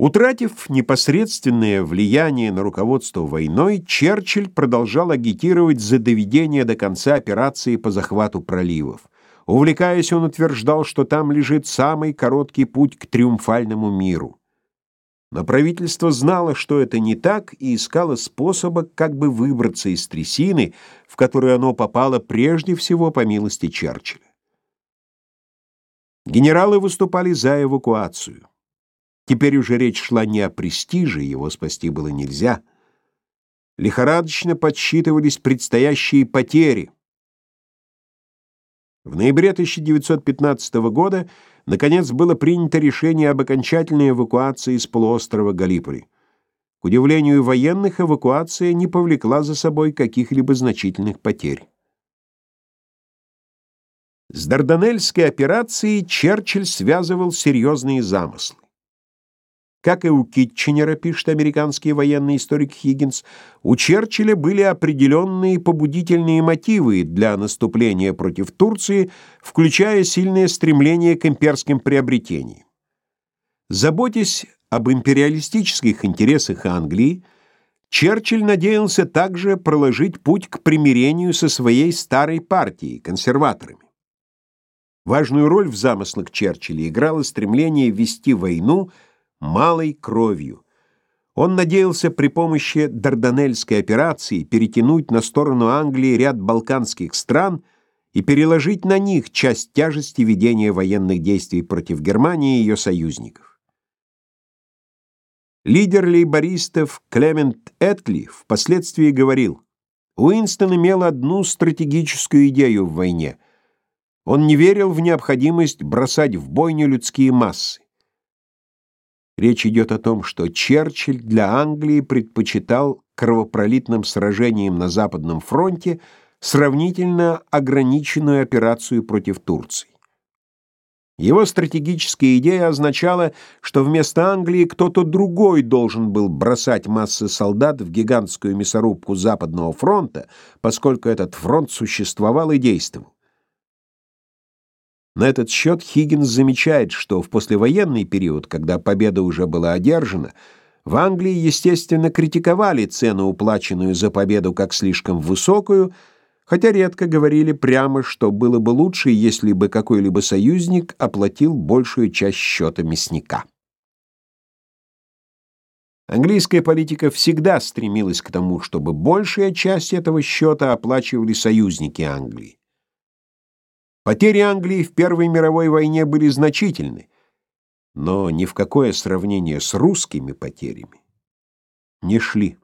Утратив непосредственное влияние на руководство войной, Черчилль продолжал агитировать за доведение до конца операции по захвату проливов. Увлекаясь, он утверждал, что там лежит самый короткий путь к триумфальному миру. Но правительство знало, что это не так, и искало способа, как бы выбраться из трясины, в которую оно попало прежде всего по милости Черчилля. Генералы выступали за эвакуацию. Теперь уже речь шла не о престиже, его спасти было нельзя. Лихорадочно подсчитывались предстоящие потери. В ноябре 1915 года наконец было принято решение об окончательной эвакуации с полуострова Галиполи. К удивлению военных, эвакуация не повлекла за собой каких-либо значительных потерь. С Дарданельской операцией Черчилль связывал серьезные замыслы. Как и у Китченера, пишет американский военный историк Хиггинс, у Черчилля были определенные побудительные мотивы для наступления против Турции, включая сильное стремление к имперским приобретениям. Заботясь об империалистических интересах Англии, Черчилль надеялся также проложить путь к примирению со своей старой партией, консерваторами. Важную роль в замыслах Черчилля играло стремление вести войну – малой кровью. Он надеялся при помощи Дарданельской операции перетянуть на сторону Англии ряд балканских стран и переложить на них часть тяжести ведения военных действий против Германии и ее союзников. Лидер лейбористов Клемент Этли впоследствии говорил, Уинстон имел одну стратегическую идею в войне. Он не верил в необходимость бросать в бойню людские массы. Речь идет о том, что Черчилль для Англии предпочитал кровопролитным сражениям на Западном фронте сравнительно ограниченную операцию против Турции. Его стратегическая идея означала, что вместо Англии кто-то другой должен был бросать массы солдат в гигантскую мясорубку Западного фронта, поскольку этот фронт существовал и действовал. На этот счет Хиггинс замечает, что в послевоенный период, когда победа уже была одержана, в Англии, естественно, критиковали цену, уплаченную за победу, как слишком высокую, хотя редко говорили прямо, что было бы лучше, если бы какой-либо союзник оплатил большую часть счета мясника. Английская политика всегда стремилась к тому, чтобы большая часть этого счета оплачивали союзники Англии. Потери Англии в Первой мировой войне были значительны, но ни в какое сравнение с русскими потерями не шли.